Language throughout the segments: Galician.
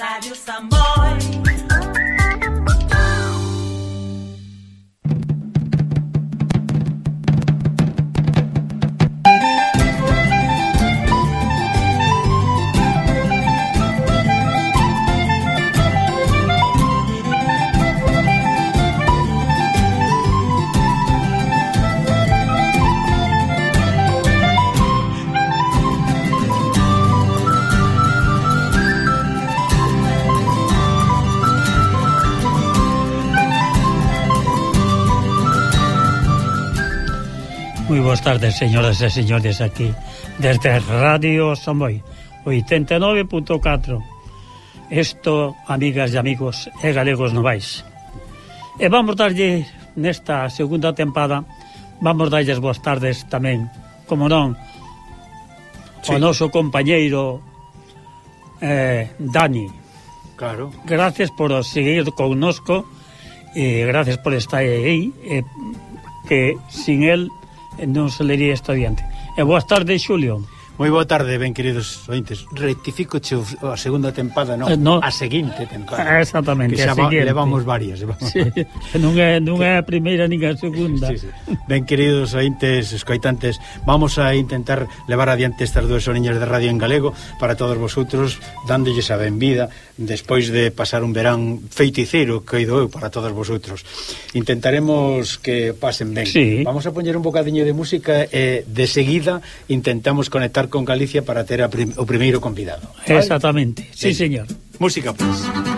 Radio Samboy. tardes, señoras e señores, aquí desde Radio Samboy 89.4 Isto, amigas e amigos e galegos novais. E vamos darlle nesta segunda tempada Vamos darlles boas tardes tamén Como non, sí. o noso compañeiro eh, Dani. Claro. Gracias por seguir connosco E gracias por estar aí e, Que sin el non se lería estudiante. E boas tardes, Xulio. Moi boa tarde, ben queridos ointes. Rectifico che a segunda tempada, non, eh, no. a seguinte tempada. Eh, exactamente, que xa a seguinte. levamos varias. Levamos. Sí. non é, non é a primeira nin a segunda. Sí, sí. Ben queridos ointes, escoitantes, vamos a intentar levar adiante estas dúas horiñas de radio en galego para todos vosotros, dándolles a benvida despois de pasar un verán feiticeiro que ido eu para todos vosotros. Intentaremos que pasen ben. Sí. Vamos a poñer un bocadiño de música e eh, de seguida intentamos conectar con Galicia para ter a prim o primeiro convidado. ¿vale? Exactamente, sí, sí señor. Música, pois. Pues.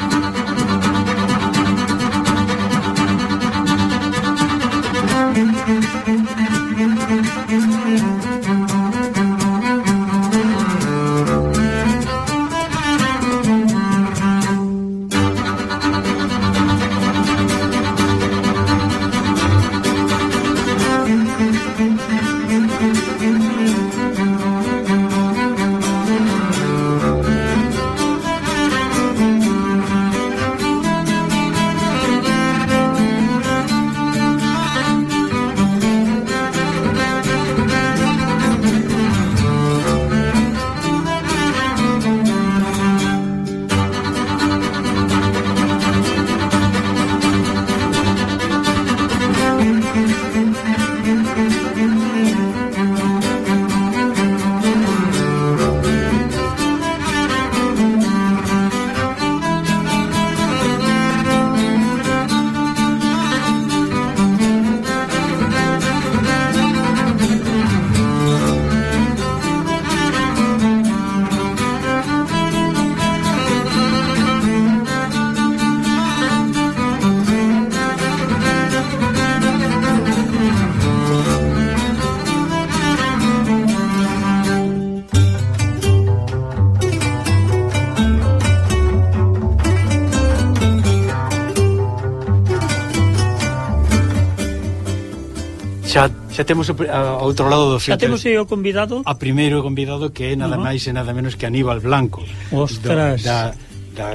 Xa temos o, a, outro lado do filtro. Xa temos aí o convidado. A primeiro convidado que é nada uh -huh. máis e nada menos que Aníbal Blanco. Ostras. Do, da, da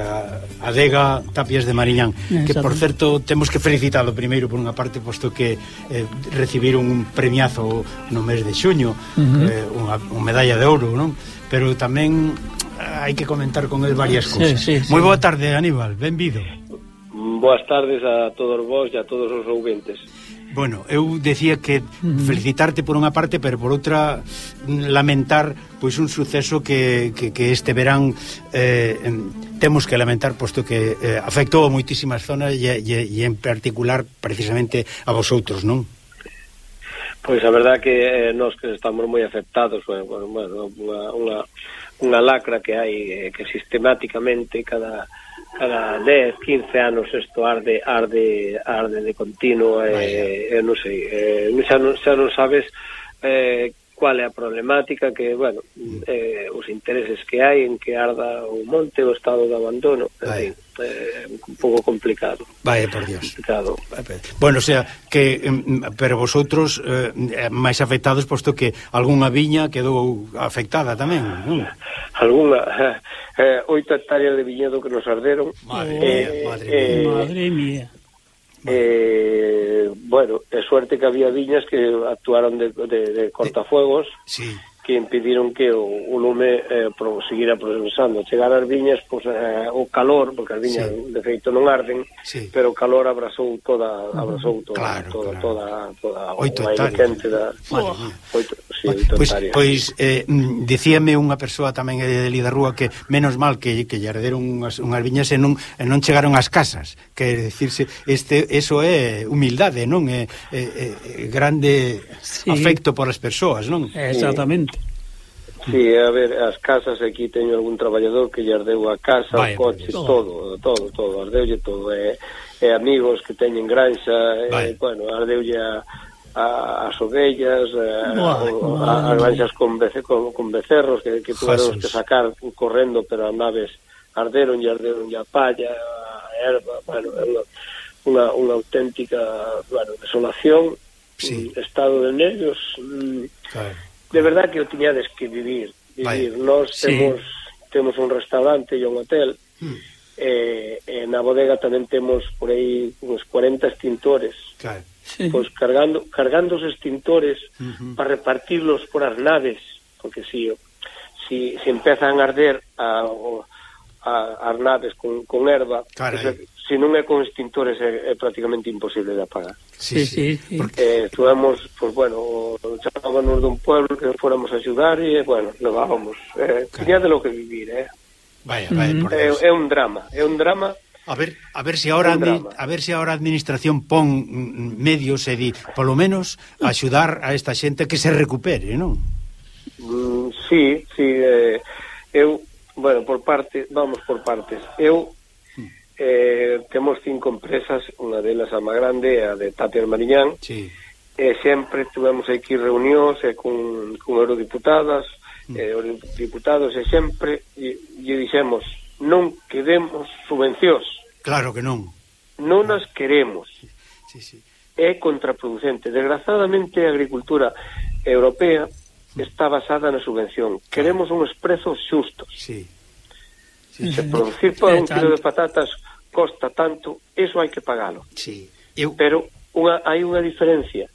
adega Tapias de Mariñán eh, que por certo temos que felicitalo primeiro por unha parte posto que eh, recibiron un premiazo no mes de xuño uh -huh. eh, unha, unha medalla de ouro non? pero tamén eh, hai que comentar con el varias cousas sí, sí, sí. moi boa tarde Aníbal, benvido Boas tardes a todos vos e a todos os ouvintes Bueno, eu decía que felicitarte por unha parte, pero por outra lamentar pois un suceso que, que, que este verán eh, temos que lamentar posto que eh, afectou a moitísimas zonas e, e, e en particular precisamente a vosotros, non? Pois a verdad que eh, nós que estamos moi afectados bueno, bueno, unha, unha, unha lacra que hai eh, que sistemáticamente cada cada 10, 15 anos isto arde arde arde de continuo e, eh, e non sei, eh, xa non, xa non sabes eh, cual é a problemática que, bueno, eh, os intereses que hai en que arda o monte o estado de abandono, en fin, eh, un pouco complicado. Vai, por Dios. Complicado. Bueno, o sea, que pero vosotros eh, máis afectados posto que algunha viña quedou afectada tamén, non? Algunha eh, oito hectáreas de viñedo que nos arderon. Madre eh, mía, madre mía. Eh, madre mía. Eh, bueno, é suerte que había viñas que actuaron de, de, de eh, cortafuegos. Eh, sí que impediron que o, o lume eh, pro, seguira progresando. Chegar as viñas, pois, eh, o calor, porque as viñas sí. de feito non arden, sí. pero o calor abrazou toda, abrazou toda, claro, toda, claro. toda, toda, toda oito o aire quente da... Oito, sí, oito pois, pois eh, mm, dicíame unha persoa tamén eh, de Lidarrúa que menos mal que, que lle arderon unhas, unhas viñas e non, e non chegaron ás casas, que decirse, este, eso é humildade, non? É, é, é grande sí. afecto por as persoas, non? Exactamente. Sí, a ver, as casas aquí teño algún traballador que lle ardeu a casa, Vaya, o coche, todo, todo, todo, ardeulle todo, e, e amigos que teñen granxa, Vaya. e, bueno, ardeulle a, a, as ovellas, a, no, a, a, as granxas con, bece, con, con becerros que, que tuveron que sacar correndo, pero as naves arderon e arderon a palla, a erva, bueno, unha, unha, unha auténtica, bueno, desolación, sí. estado de nervios, mm, claro de verdad que o tiñades que vivir, vivir. Vai. Nós temos sí. temos un restaurante e un hotel. Hmm. Eh, eh, na bodega tamén temos por aí uns 40 extintores. Claro. Sí. Pois cargando cargando os extintores uh -huh. para repartirlos por as naves, porque si si si empezan a arder a, o, a, as naves con, con erva Carai. se non é con extintores é, é prácticamente imposible de apagar sí, sí, sí. Porque... Eh, estuvemos, pues bueno chamábanos dun pueblo que fóramos a ayudar e bueno, levábamos eh, tiña de lo que vivir eh. Vaya, vaya, mm -hmm. por Dios. é, é un drama é un drama A ver, a ver se si agora a ver se si agora a administración pon medios e di, polo menos axudar a esta xente que se recupere, non? Mm, sí, sí, eh, eu Bueno, por parte, vamos por partes. Eu eh, temos cinco empresas, unha delas a máis grande, a de Tapia Mariñán. Sí. Eh, sempre tivemos aquí reunións eh, con, con eurodiputadas, mm. eh, eurodiputados, e sempre lle dixemos non queremos subvencións. Claro que non. Non as queremos. Sí, sí, sí. É contraproducente. Desgraciadamente a agricultura europea está basada na subvención. Claro. Queremos uns prezos xustos. Sí. sí. Se producir para un kilo de patatas costa tanto, eso hai que pagalo. Sí. Eu... Pero unha, hai unha diferencia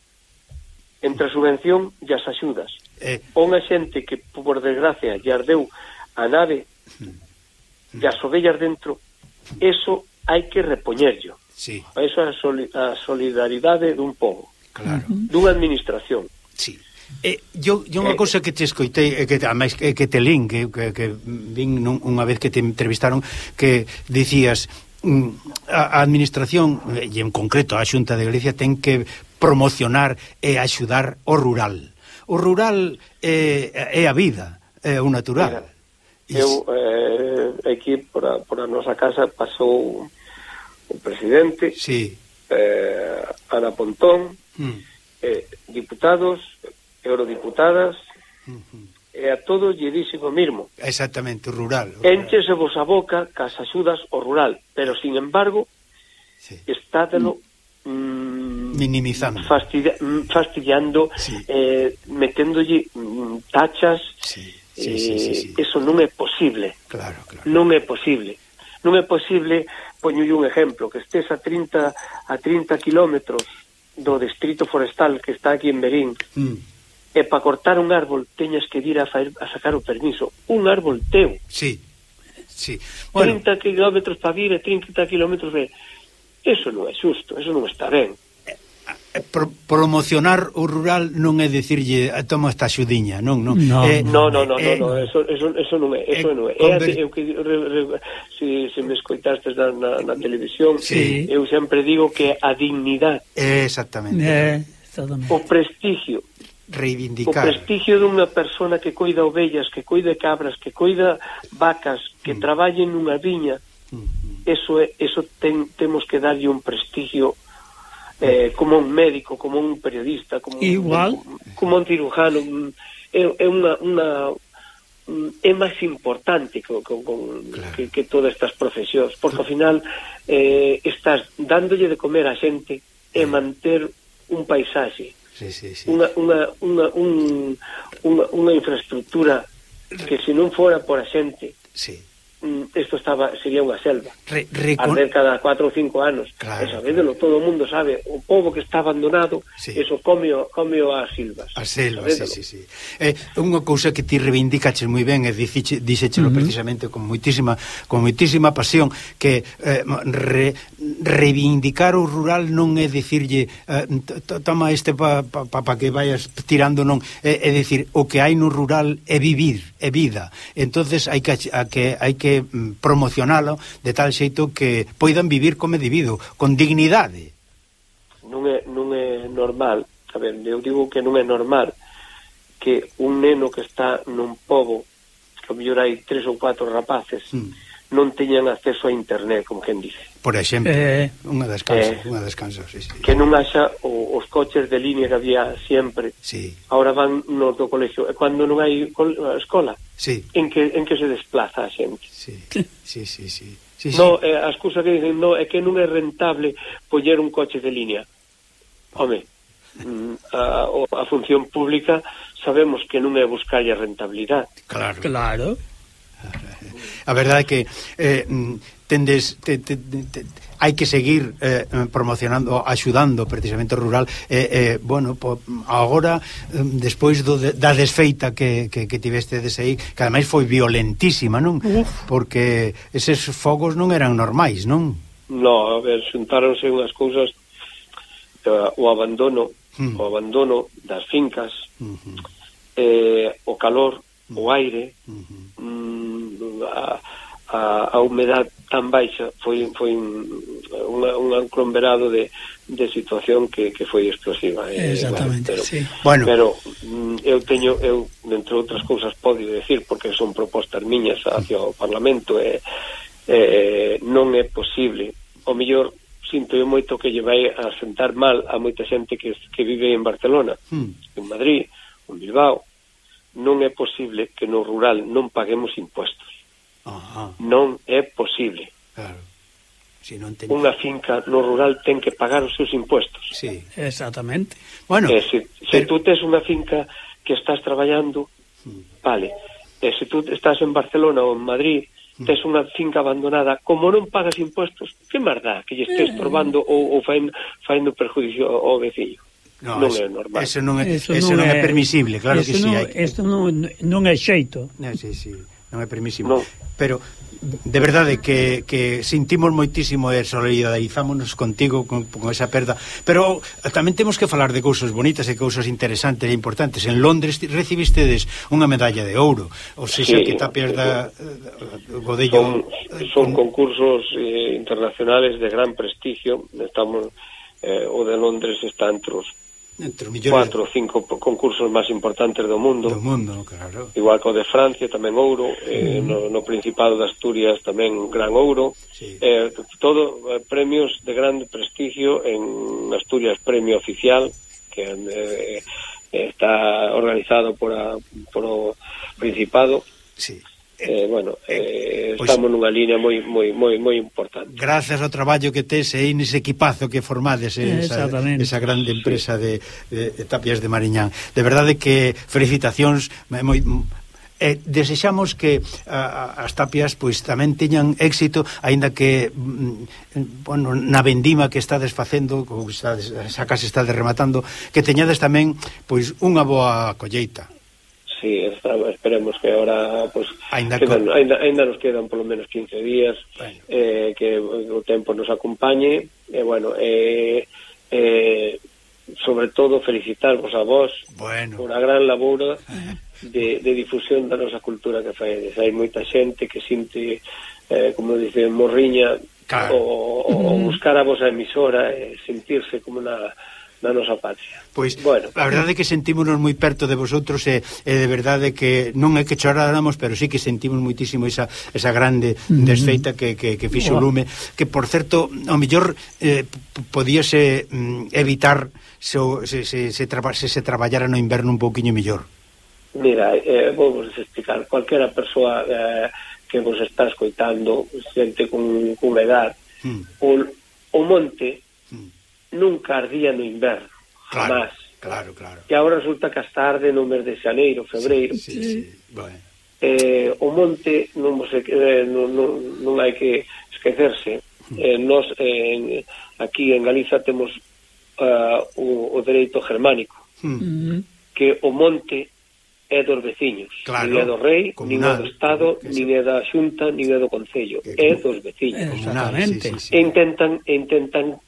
entre a subvención e as axudas. Eh... Unha xente que, por desgracia, lle ardeu a nave e as ovellas dentro, eso hai que repoñerlo. Sí. Eso é a, soli a solidaridade dun pobo, claro. dunha administración. Sí. Eh, yo, yo unha eh, cousa que te escoitei e que ademais que, que te lin que, que, que vin nun, unha vez que te entrevistaron que dicías mm, a, a administración e en concreto a Xunta de Galicia ten que promocionar e axudar o rural. O rural é, é a vida, é o natural. Mira, eu eh, aquí por a, por a nosa casa pasou o presidente sí. eh, Ana Pontón mm. eh, diputados eurodiputadas, uh -huh. e a todos lle dixen o mismo. Exactamente, o rural. rural. Enchese vos a boca cas axudas o rural, pero, sin embargo, sí. estádelo mm, minimizando fastidia, mm, fastidiando sí. eh, meténdolle mm, tachas sí. Sí, eh, sí, sí, eh, sí. eso non é posible claro, claro. non é posible non é posible, poño un exemplo, que estés a 30 a 30 kilómetros do distrito forestal que está aquí en Berín, mm e para cortar un árbol teñas que vir a, faer, a sacar o permiso. Un árbol teu. Sí, sí. Bueno. 30 kilómetros para vir e 30 kilómetros de... Eso non é xusto, eso non está ben. Eh, eh, pro, promocionar o rural non é dicirlle ah, toma esta xudiña, non, non. No, eh, no, no, no, eh, no, no, eso, eso, eso non é, eh, eso eh, non é. Conver... Eu que re, re, se, se me escoitastes na, na, na televisión, sí. eu sempre digo que a dignidade. Eh, exactamente. Eh, exactamente. O prestigio reivindicar. O prestigio dunha persona que coida ovellas, que coida cabras, que coida vacas, que mm. traballe nunha viña, mm. eso é, eso ten, temos que darlle un prestigio eh, como un médico, como un periodista, como Igual. un, como un cirujano, é, é unha, unha é máis importante co, co, co, claro. que, que todas estas profesións, porque ao final eh, estás dándolle de comer a xente e eh. manter un paisaxe sí, sí, sí. Una, una, una, un, unha, unha infraestructura que se non fora por a xente sí Mm, isto estaba sería unha selva Re, recon... arder cada 4 ou 5 anos claro. e sabédelo, todo o mundo sabe o povo que está abandonado sí. eso comio, comio as silvas as selvas, sí, sí, sí. Eh, unha cousa que ti reivindicaches moi ben e dixe, uh -huh. precisamente con moitísima con moitísima pasión que eh, re, reivindicar o rural non é dicirlle eh, toma este pa, pa, pa, pa que vayas tirando non é, é dicir, o que hai no rural é vivir, é vida entonces hai que, a que hai que Mm, promocionalo de tal xeito que poidan vivir como debido, con dignidade. Non é, non é normal, a ver, eu digo que non é normal que un neno que está nun pobo, que mellor hai tres ou cuatro rapaces, mm non teñan acceso a internet, como quen dice. Por exemplo, eh, unha descanso, eh, unha descanso, sí, sí. Que non haxa o, os coches de línea que había sempre. Sí. Ahora van nos do colegio, e cando non hai escola, sí. en, que, en que se desplaza a xente. Sí, sí, sí. sí. sí, sí. No, eh, as cousas que dicen, no, é que non é rentable poñer un coche de línea. Home, mm, a, a función pública sabemos que non é buscar a rentabilidade. Claro. Claro. A verdade é que eh, tendes te, te, te, hai que seguir eh, promocionando, axudando precisamente o rural eh, eh, bueno, po, agora eh, despois do, de, da desfeita que, que, que tiveste dese aí, que ademais foi violentísima, non? Uf. Porque eses fogos non eran normais, non? No, a ver, xuntáronse unhas cousas eh, o abandono mm. o abandono das fincas mm -hmm. eh, o calor, mm. o aire mm -hmm. mm, a, a, a humedad tan baixa foi foi un, unha, un anclomberado de, de situación que, que foi explosiva eh, exactamente, bueno, pero, sí. bueno. pero mm, eu teño eu entre outras cousas podo decir porque son propostas miñas hacia o Parlamento e eh, eh, non é posible o mellor sinto eu moito que lle vai a sentar mal a moita xente que, que vive en Barcelona hmm. en Madrid, en Bilbao non é posible que no rural non paguemos impuestos. Ajá. Non é posible. Claro. Si non ten... Unha finca no rural ten que pagar os seus impuestos. Sí, exactamente. Bueno, e se, se pero... tú tes unha finca que estás traballando, hmm. vale, e se tú estás en Barcelona ou en Madrid, hmm. tes unha finca abandonada, como non pagas impuestos, que máis dá que lle estés eh. estorbando ou, ou faendo, faendo perjudicio ao veciño? No, non eso, é normal. Eso non é, eso non, eso non é, é permisible, claro que si. Sí, non, que... Non, non é xeito. Non, sí, sí, non é permisible. Non. Pero de verdade que, que sentimos moitísimo e solidarizámonos contigo con, con esa perda pero tamén temos que falar de cousas bonitas e cousas interesantes e importantes en Londres recibistedes unha medalla de ouro ou seja sí, que tá perda eh, Godello son, son con... concursos eh, internacionales de gran prestigio estamos eh, o de Londres está entre os entre os millóns cuatro ou cinco concursos máis importantes do mundo. Do mundo, claro. Igual que o de Francia, tamén ouro, mm. eh, mm-hmm. no, no Principado de Asturias tamén gran ouro. Sí. Eh, todo eh, premios de grande prestigio en Asturias Premio Oficial que eh, eh, está organizado por a, por o Principado. Sí eh, bueno, eh, eh, pois, estamos nunha línea moi moi moi moi importante. Gracias ao traballo que tes e ese equipazo que formades eh, esa, esa grande empresa de, de, de Tapias de Mariñán. De verdade que felicitacións moi eh, desexamos que a, as tapias pois tamén teñan éxito aínda que mm, bueno, na vendima que estades facendo ou estades, esa casa estades rematando que teñades tamén pois unha boa colleita sí, está, esperemos que ahora pues ainda, quedan, con... ainda, ainda nos quedan polo menos 15 días bueno. eh, que o tempo nos acompañe e eh, bueno eh, eh, sobre todo felicitarvos a vos bueno. por a gran labora de, de difusión da nosa cultura que faedes hai moita xente que sinte eh, como dice Morriña claro. o, o, o buscar a vosa emisora e eh, sentirse como na na nosa patria. Pois, bueno. a verdade é que sentímonos moi perto de vosotros e, e de verdade que non é que choráramos, pero sí que sentimos muitísimo esa, esa grande desfeita que, que, que fixo o lume, que por certo, ao mellor eh, podíase mm, evitar se, se, se, se, traba, se se traballara no inverno un pouquiño mellor. Mira, eh, vou vos explicar, cualquera persoa eh, que vos está escoitando, xente con, con edad, mm. o, o monte nunca ardía no inverno, claro, jamás. Claro, claro. E agora resulta que hasta arde no mes de xaneiro, febreiro. Sí, sí, sí. Bueno. Eh, o monte non, vos, eh, non, non, non hai que esquecerse. Eh, nos eh, aquí en Galiza temos uh, o, o dereito germánico. Mm. Que o monte é dos veciños, claro, nin é do rei, nin é do Estado, eso. nin é da Xunta, nin é do Concello, é dos veciños. Exactamente. Sí, sí, sí. E intentan, intentan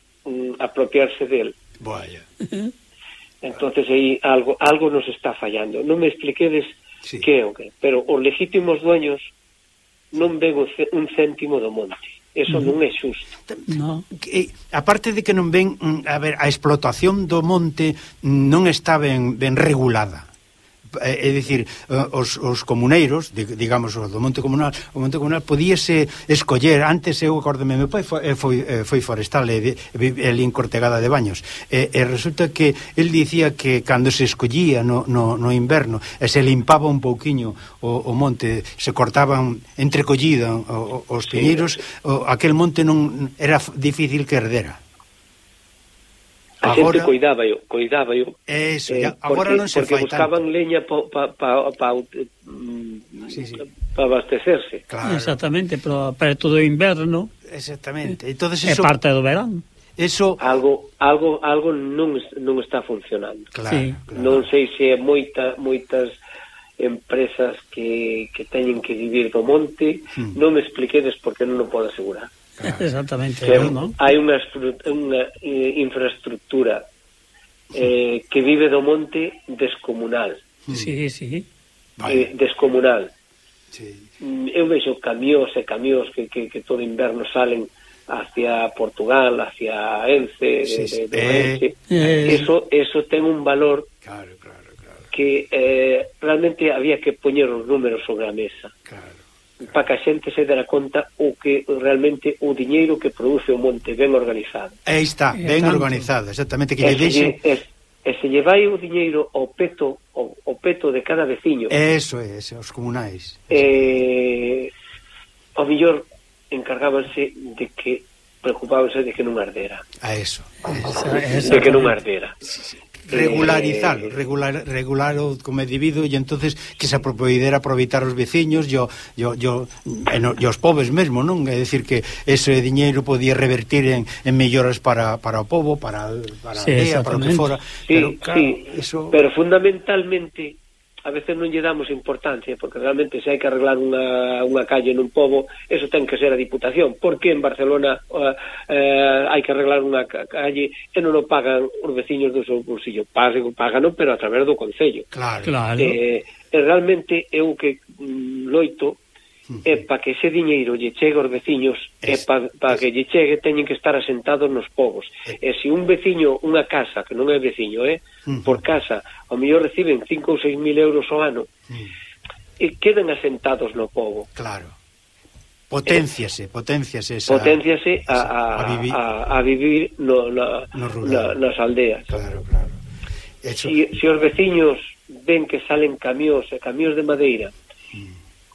apropiarse del. Vaya. Entonces aí algo algo nos está fallando. Non me expliquedes sí. que é o que, pero os legítimos dueños non ven un céntimo do monte. Eso non é xusto. No. Que, aparte de que non ven, mm, a ver, a explotación do monte non está ben ben regulada. Eh, é dicir, eh, os, os comuneiros, digamos, o do Monte Comunal, o Monte Comunal podíase escoller, antes eu acordome, meu pai eh, foi, foi, foi forestal e, e, en Cortegada de Baños, e, e resulta que el dicía que cando se escollía no, no, no inverno, e se limpaba un pouquiño o, o monte, se cortaban entrecollida os piñeiros, sí. o, aquel monte non era difícil que herdera. A agora, xente coidábaio, coidábaio. Eso, eh, ya, agora porque, non se porque fai buscaban tanto. leña pa pa, pa, pa, sí, sí. pa abastecerse. Claro. Exactamente, pero perto do inverno. Exactamente. Eh, Entonces eso, é parte do verán. Eso algo algo algo non non está funcionando. Claro, sí. claro. Non sei se é moita moitas empresas que, que teñen que vivir do monte, hmm. non me expliquedes porque non o podo asegurar. Claro. Exactamente. Que, non? Hai unha, unha eh, infraestructura eh, que vive do monte descomunal. Sí, sí. Mm. Eh, descomunal. Sí. Mm, eu vexo camións e camións que, que, que todo inverno salen hacia Portugal, hacia Ence, sí, sí. de, de, de eh, eh. Eso, eso ten un valor claro, claro, claro. que eh, realmente había que poñer os números sobre a mesa. Claro para que a xente se dera conta o que realmente o diñeiro que produce o monte ben organizado. Aí está, ben Tanto. organizado, exactamente, que lle deixe... E se lle vai o diñeiro ao peto ao, ao peto de cada veciño. Eso é, ese, os comunais. Eh, ao millor encargábanse de que preocupábanse de que non ardera. A eso. Esa, de que non ardera. Sí, sí. Eh, regularizar, regular, regular o como divido e entonces que se propoider aproveitar os veciños yo yo, yo, e, no, e os pobres mesmo, non? É dicir que ese diñeiro podía revertir en, en melloras para, para o povo, para, para sí, a aldea, para o que fora. Sí, pero, claro, sí, eso... pero fundamentalmente a veces non lle damos importancia, porque realmente se hai que arreglar unha, unha calle nun pobo, eso ten que ser a Diputación. Por que en Barcelona uh, uh, hai que arreglar unha calle e non o pagan os veciños do seu bolsillo? Pagan, pagan pero a través do Concello. Claro, claro. Eh, eh realmente eu que mm, loito é para que ese diñeiro lle chegue aos veciños es, para pa que lle chegue teñen que estar asentados nos povos. E se un veciño, unha casa que non é veciño é, eh, por casa ao mellor reciben 5 ou 6 mil euros ao ano e quedan asentados no povo claro. Potenciase, eh, potenciase esa, Potenciase a, a, a, vivi... a, a vivir no, na, no rural. na, nas aldeas. Claro, claro. Hecho... si, si os veciños ven que salen camións e camións de madeira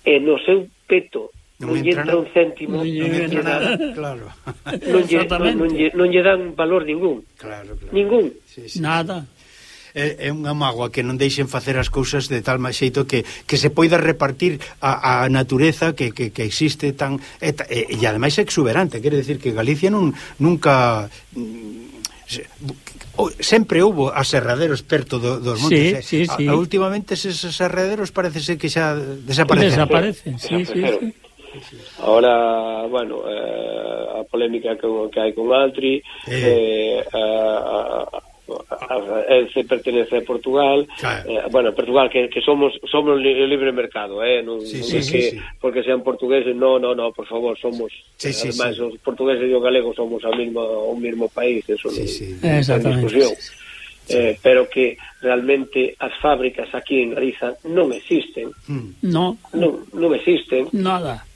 e no seu peto non, non lle entra un céntimo, non lle, non entra nada, claro. Non lle, non, non, lle, non lle dan valor ningún. Claro, claro. Ningún. Sí, sí. Nada. É, é unha mágoa que non deixen facer as cousas de tal xeito que, que se poida repartir a, a natureza que, que, que existe tan e, e, e ademais é exuberante, quere decir que Galicia non nunca mm, Oh, sempre houbo aserraderos perto do, dos montes. Sí, eh? sí, sí. A, últimamente eses aserraderos parece ser que xa desaparecen. Desaparecen, sí, sí, sí. Ahora, bueno, eh, a polémica que, que hai con Altri, eh, eh a, a a se pertenece a Portugal, ah, claro. eh, bueno, Portugal que, que somos somos libre mercado, eh, non, sí, non sí, é sí, que sí. porque sean portugueses, no, no, no, por favor, somos sí, sí, además sí. os portugueses e os galegos somos a mismo, o mesmo país, eso sí, sí. é discusión. Sí. Eh, pero que realmente as fábricas aquí en Galiza non existen. Mm. No. Non, non existen. Nada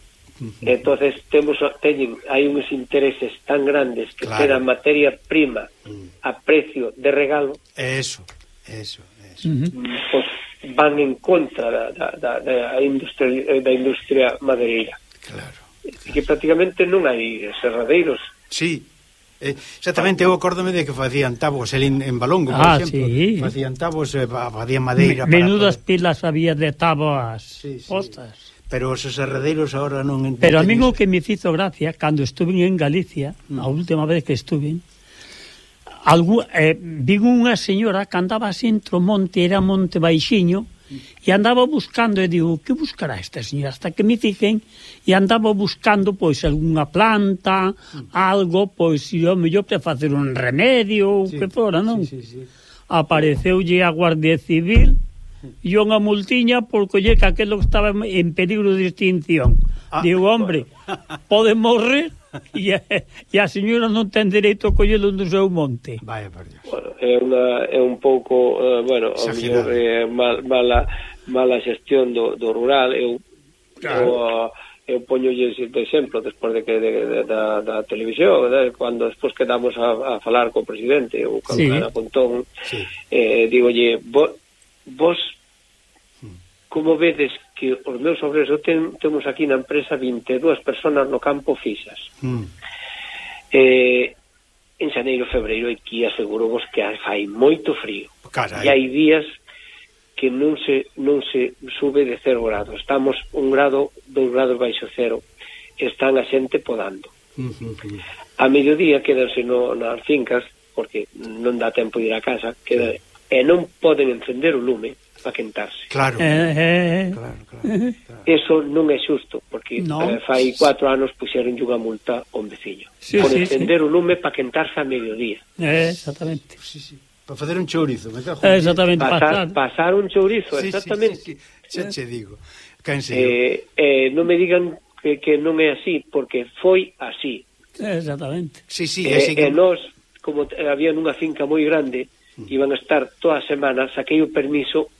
entonces temos teñen hai uns intereses tan grandes que claro. quedan materia prima mm. a precio de regalo. Eso, eso, eso. Pues van en contra da, da, da, da industria eh, da industria madeira. Eh, claro. Que prácticamente non hai serradeiros. Sí. Eh, exactamente, eu acórdome de que facían tabos en, en Balongo, por ah, exemplo. Sí. Facían tabos, eh, facían madeira. Menudas pilas había de tabas sí, sí. postas. Pero os aserradeiros ahora non... Entenden. Pero a mí o que me fizo gracia, cando estuve en Galicia, mm. a última vez que estuve, algú, eh, vi unha señora que andaba así entre o monte, era monte baixiño, e andaba buscando e digo, que buscará esta señora? Hasta que me fijen e andaba buscando pois algunha planta, mm. algo, pois e o mellor para facer un remedio, sí, que fora, non? Sí, sí, sí. Apareceulle a Guardia Civil e unha multiña por coller que aquelo que estaba en peligro de extinción. Ah, Digo, hombre, bueno. pode morrer e, e a señora non ten dereito a collelo no seu monte. Vaya, por Dios. Bueno, é, una, é un pouco, uh, bueno, o mellor é mal, mala, mala xestión do, do rural. Eu, claro. eu, eh, eu poño de exemplo despois de que de, de, da, da televisión eh, de, cando despois quedamos a, a falar co presidente ou cando sí. Pontón, sí. eh, digolle bo, vos hmm. como vedes que os meus obreros eu ten, temos aquí na empresa 22 personas no campo fixas mm. eh, en xaneiro, febreiro aquí aseguro vos que fai moito frío. Carai. e hai días que non se, non se sube de 0 grados. Estamos un grado, dous grados baixo cero. Están a xente podando. Mm a mediodía quedanse no, nas fincas porque non dá tempo de ir a casa queda, e non poden encender o lume para quentarse. Claro. Eh, eh, eh. claro, claro, eh, eh. claro. Eso non é xusto, porque no. eh, fai cuatro anos puxeron unha multa a un veciño. Sí, por sí, encender sí. o lume para quentarse a mediodía. Eh, exactamente. Sí, sí. Para facer un chourizo, me cago. Eh, exactamente. Pasar, pasar un chourizo, sí, exactamente. Sí, sí, sí. Xa che digo. Canse eh, eh, non me digan que, que non é así, porque foi así. Eh, exactamente. Sí, sí, eh, e nós, como había nunha finca moi grande, iban a estar toda a semana, saquei o permiso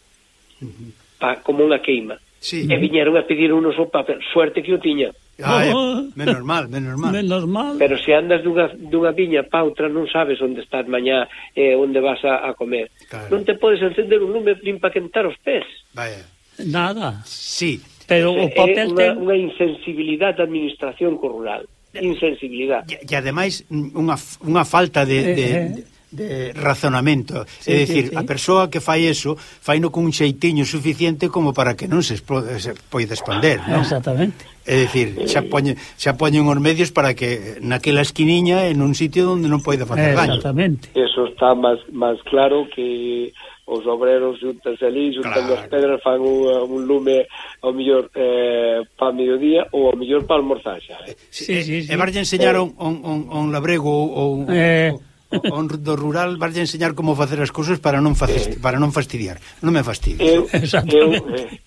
pa, como unha queima. Sí. E viñeron a pedir unos o papel, suerte que o tiña. Ah, oh. menos mal, menos mal. Menos mal. Pero se andas dunha, dunha viña pa outra non sabes onde estás mañá, eh, onde vas a, a comer. Claro. Non te podes encender un lume nin pa quentar os pés. Vaya. Nada. Sí. Pero o papel é unha, ten... unha insensibilidade da administración co rural. Eh. Insensibilidade. E, e ademais unha, unha falta de, eh, de, eh, eh. de de razonamento. Sí, é dicir, sí, sí. a persoa que fai eso, faino cun xeitiño suficiente como para que non se, explode, se poida expander, non? Exactamente. É dicir, xa eh. poñen, xa poñen os medios para que naquela esquiniña en un sitio onde non poida facer daño. Exactamente. Eso está máis máis claro que os obreros juntanse ali, juntan claro. as pedras, fan un, un lume ao mellor eh, pa mediodía ou ao mellor pa almorzar xa. Eh? Sí, sí, eh, sí, e sí. varlle enseñar eh, un, un, un labrego ou... Eh, o, o, do rural vas enseñar como facer as cousas para non facer, eh, para non fastidiar. Non me fastidies. Eu, eu, eh,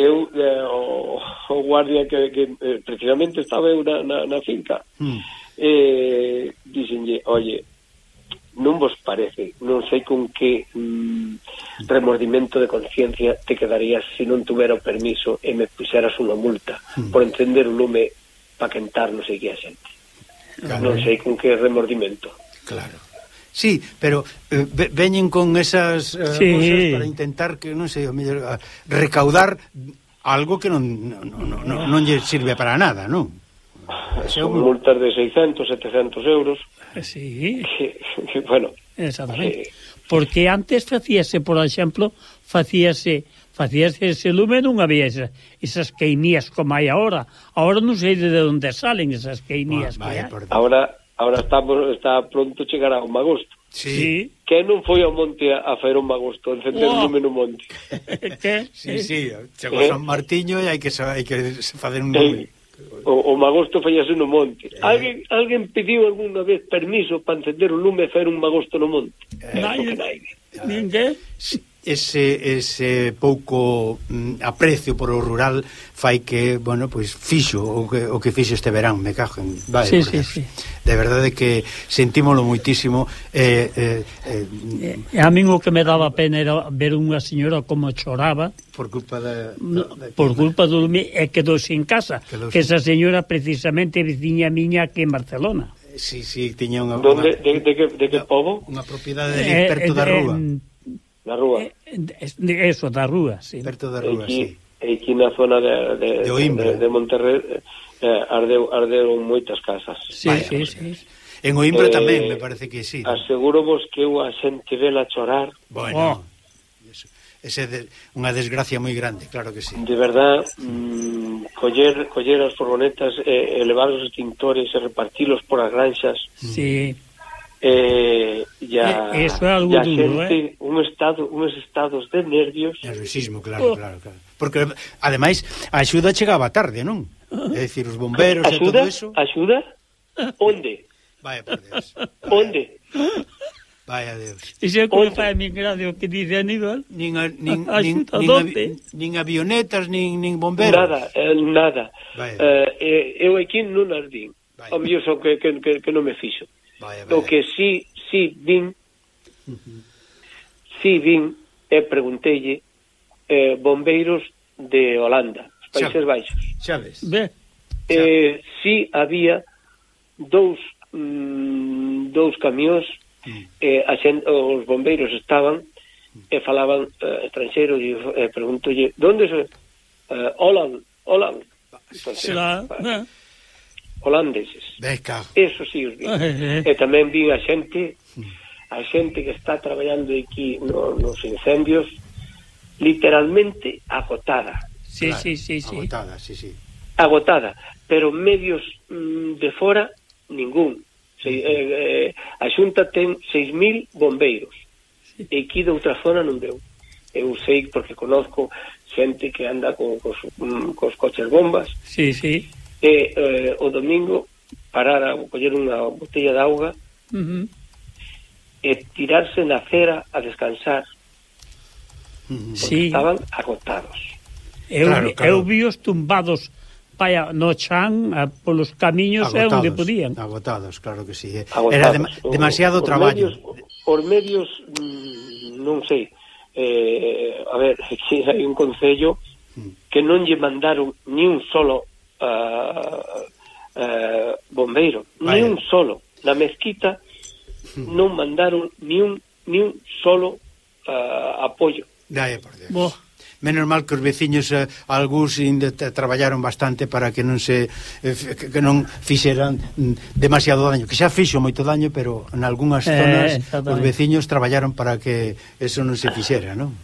eu eh, o, o guardia que, que eh, precisamente estaba eu na, na, na finca mm. eh, dixenlle, oye non vos parece non sei con que mm, remordimento de conciencia te quedarías se si non tuvera o permiso e me puxeras unha multa mm. por encender o lume para quentar non sei que a xente claro. non sei con que remordimento Claro. Sí, pero eh, veñen con esas eh, sí. cosas para intentar que, non sei, o mellor, recaudar algo que non, non, non, non, non lle sirve para nada, non? Son multas de 600, 700 euros. Eh, sí. Que, que, bueno. Exactamente. Eh, Porque antes facíase, por exemplo, facíase facíase ese lume non había esas, esas queimías como hai agora. Agora non sei de onde salen esas queimías. Bueno, ah, vale, ahora Ahora estamos, está pronto chegará un magosto. Sí. Que non foi ao monte a, a fazer un magosto, encender oh. lume no monte. que? Sí, sí, chegou eh? San Martiño e hai que, hai que facer un eh, lume. Eh? O, o magosto fallase no monte. Eh. Alguén, alguén pediu algunha vez permiso para encender o lume e fer un magosto no monte. Eh. Naide. Naide. Ninguén ese, ese pouco mm, aprecio por o rural fai que, bueno, pois fixo o que, o que fixo este verán, me cajo en vale, sí, sí, sí. de verdade que sentímolo moitísimo eh, eh, eh, eh a min o que me daba pena era ver unha señora como choraba por culpa de, da por culpa do é e dos en casa que, que esa señora precisamente veciña miña aquí en Barcelona Sí, sí, tiña unha... Donde, unha, de, de, de que, de que pobo? Unha propiedade de, perto eh, da rúa. Eh, Na rúa. Eh, eh eso, da rúa, sí. Perto da rúa, aquí, sí. Aquí na zona de, de, de, Oimbra. de, de Monterrey eh, ardeu, arderon moitas casas. Sí, Vaya, sí, sí. En Oimbra eh, tamén, me parece que sí. Aseguro vos que eu a xente vela chorar. Bueno, oh. ese de, unha desgracia moi grande, claro que sí. De verdad, mm, coller, coller as furgonetas, eh, elevar os extintores e repartilos por as granxas. Sí eh, ya a, e, eso é algo a duro, xente, eh? un estado, uns estados de nervios nerviosismo, claro, oh. claro, claro porque ademais a axuda chegaba tarde, non? Ah. é dicir, os bomberos axuda, e todo eso axuda? onde? Vaya por Deus. Onde? Vaya Deus. E se como fai a min gracia que dice Aníbal. Nin, a, nin, a, nin, nin, avi, nin avionetas, nin, nin bomberos. Nada, eh, nada. Vaya. Eh, eh eu aquí non as Vaya. O mío son que, que, que, que non me fixo. Vaya, vaya. O que sí, sí din, uh -huh. sí din, e preguntelle eh, bombeiros de Holanda, os Países xa, Baixos. Xa ves. Ve. Eh, sí había dous mm, dous camións mm. eh, a xen, os bombeiros estaban e falaban eh, estranxeiro e eh, preguntolle, donde se eh, Holland, Holland. Entonces, Será, holandeses. Beca. Eso sí os vi. Eh, eh. e tamén vi a xente a xente que está traballando aquí no, nos incendios literalmente agotada. Sí, claro, sí, sí, sí. Agotada, sí, sí. Agotada, pero medios mm, de fora ningún. Se, eh, eh, a Xunta ten 6.000 bombeiros sí. e aquí de outra zona non deu. Eu sei porque conozco xente que anda co, cos, mm, cos coches bombas. Sí, sí e eh, o domingo parar a coller unha botella de auga uh -huh. e tirarse na cera a descansar Mm. sí. estaban agotados eu, claro, claro. eu vi os tumbados vaya, no chan a, polos camiños agotados, é onde podían agotados, claro que sí eh. agotados. era de, demasiado o, traballo os medios, os medios mm, non sei eh, a ver, aquí hai un concello mm. que non lle mandaron ni un solo uh, uh, bombeiro. Vaya. Ni un solo. Na mezquita non mandaron ni un, ni un solo eh, uh, apoio. Dai, por Dios. Bo. menos mal que os veciños eh, algúns ainda traballaron bastante para que non se eh, que non fixeran mm, demasiado daño, que xa fixo moito daño, pero en algunhas zonas eh, os veciños traballaron para que eso non se fixera, non?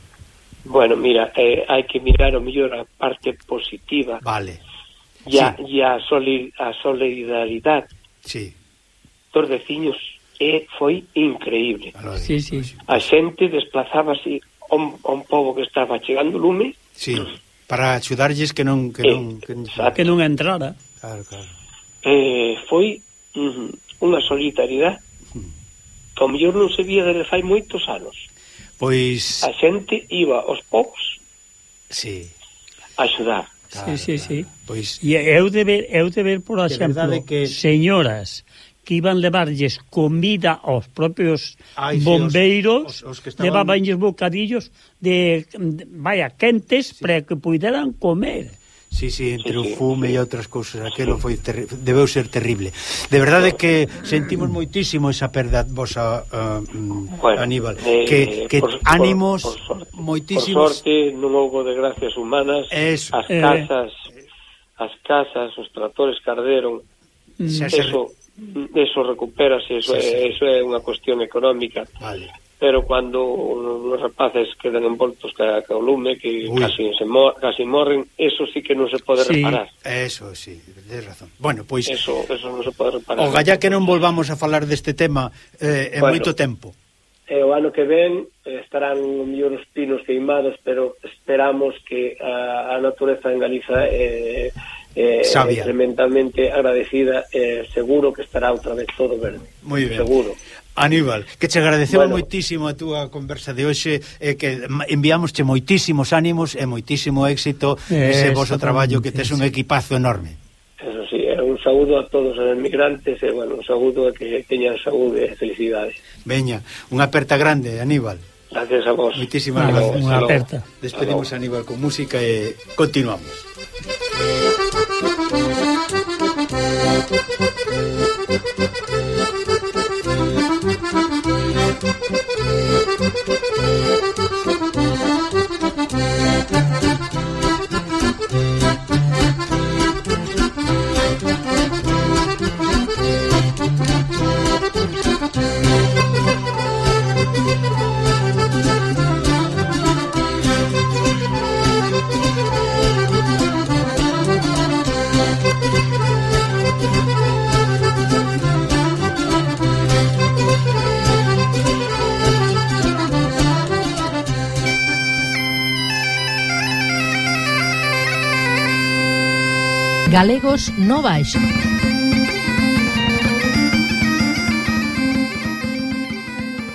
Bueno, mira, eh, hai que mirar o mellor a parte positiva. Vale e a, sí. e a, soli, a solidaridade sí. dos veciños e foi increíble. Sí, sí. A xente desplazábase a un, a un pobo que estaba chegando lume. Sí, para axudarlles que non que eh, non que, que non entrara. Claro, claro. Eh, foi mm, unha solidaridade que ao mellor non se vía desde fai moitos anos. Pois a xente iba aos povos. Sí. A axudar. Claro, sí, sí, claro. sí. Pois... E eu de ver, eu de ver por exemplo, que... señoras que iban levarlles comida aos propios Ai, bombeiros, sí, os, os, os que estaban... levabanlles bocadillos de, de vaya, quentes sí. para que puderan comer. Sí, sí, entre sí, o fume sí, e outras cousas, aquilo sí. foi terri... debeu ser terrible. De verdade que sentimos moitísimo esa perda vosa uh, bueno, Aníbal, eh, que que por, ánimos por, por sorte, moitísimos. Por sorte non houbo desgracias humanas, Eso, as eh... casas as casas, os tractores carderon. Mm. Xa, eso, eso eso recuperase, eso, sí, sí. eso é unha cuestión económica. Vale pero cuando os rapaces quedan envoltos ca, ca o lume que casi se mor, casi morren, eso sí que non se pode sí, reparar. Eso sí, de razón. Bueno, pois Eso, eso non se pode reparar. O gallá que non volvamos a falar deste tema eh, en bueno, moito tempo. Eh, o ano que ven eh, estarán mellor os pinos queimados, pero esperamos que a, a natureza en Galiza eh, eh, Sabia. tremendamente agradecida eh, seguro que estará outra vez todo verde. Muy ben. Seguro. Aníbal, que te agradecemos bueno. moitísimo a túa conversa de hoxe e que enviámosche moitísimos ánimos e moitísimo éxito eh, ese voso traballo que tes un equipazo enorme. Eso sí, eh, un saúdo a todos os emigrantes e, bueno, un saúdo a que teñan saúde e felicidades. Veña, unha aperta grande, Aníbal. Gracias a vos. Moitísimas ah, gracias. Unha aperta. Despedimos a Aníbal con música e continuamos. Thank. Galegos no Baixo.